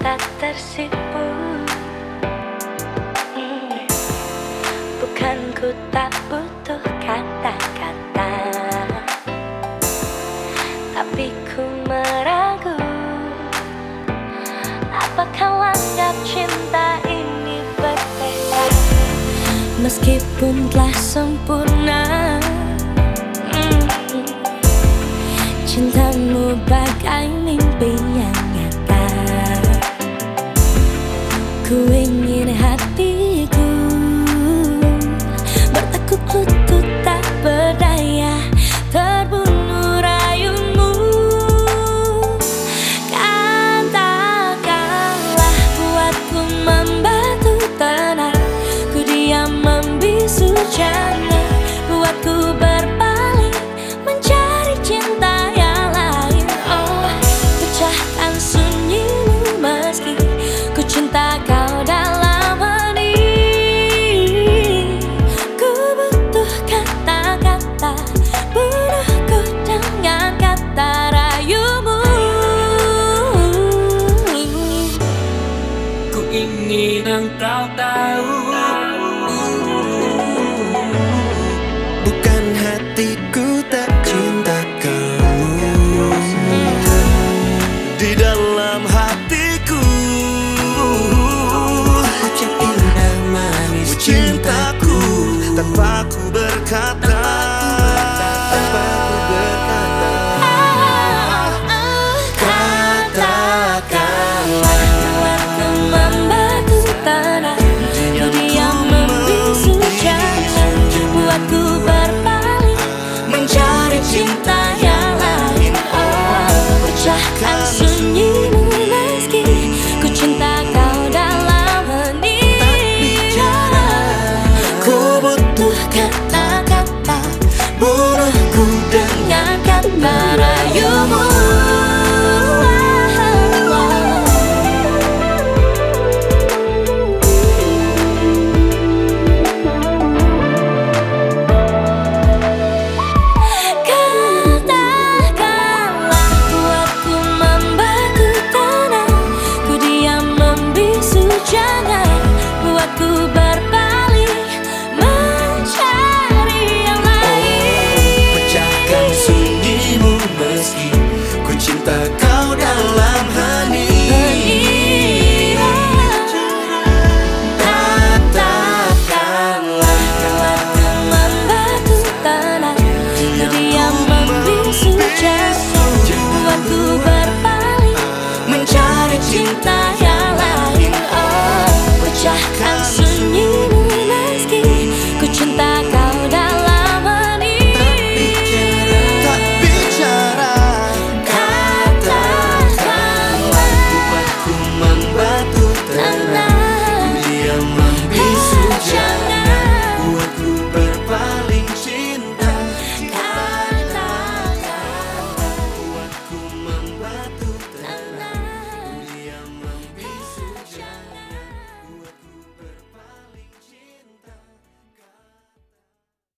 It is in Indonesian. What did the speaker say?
tak tersipu hmm. Bukan ku tak butuh kata-kata Tapi ku meragu Apakah langkah cinta ini berbeda Meskipun telah sempurna ringing cinta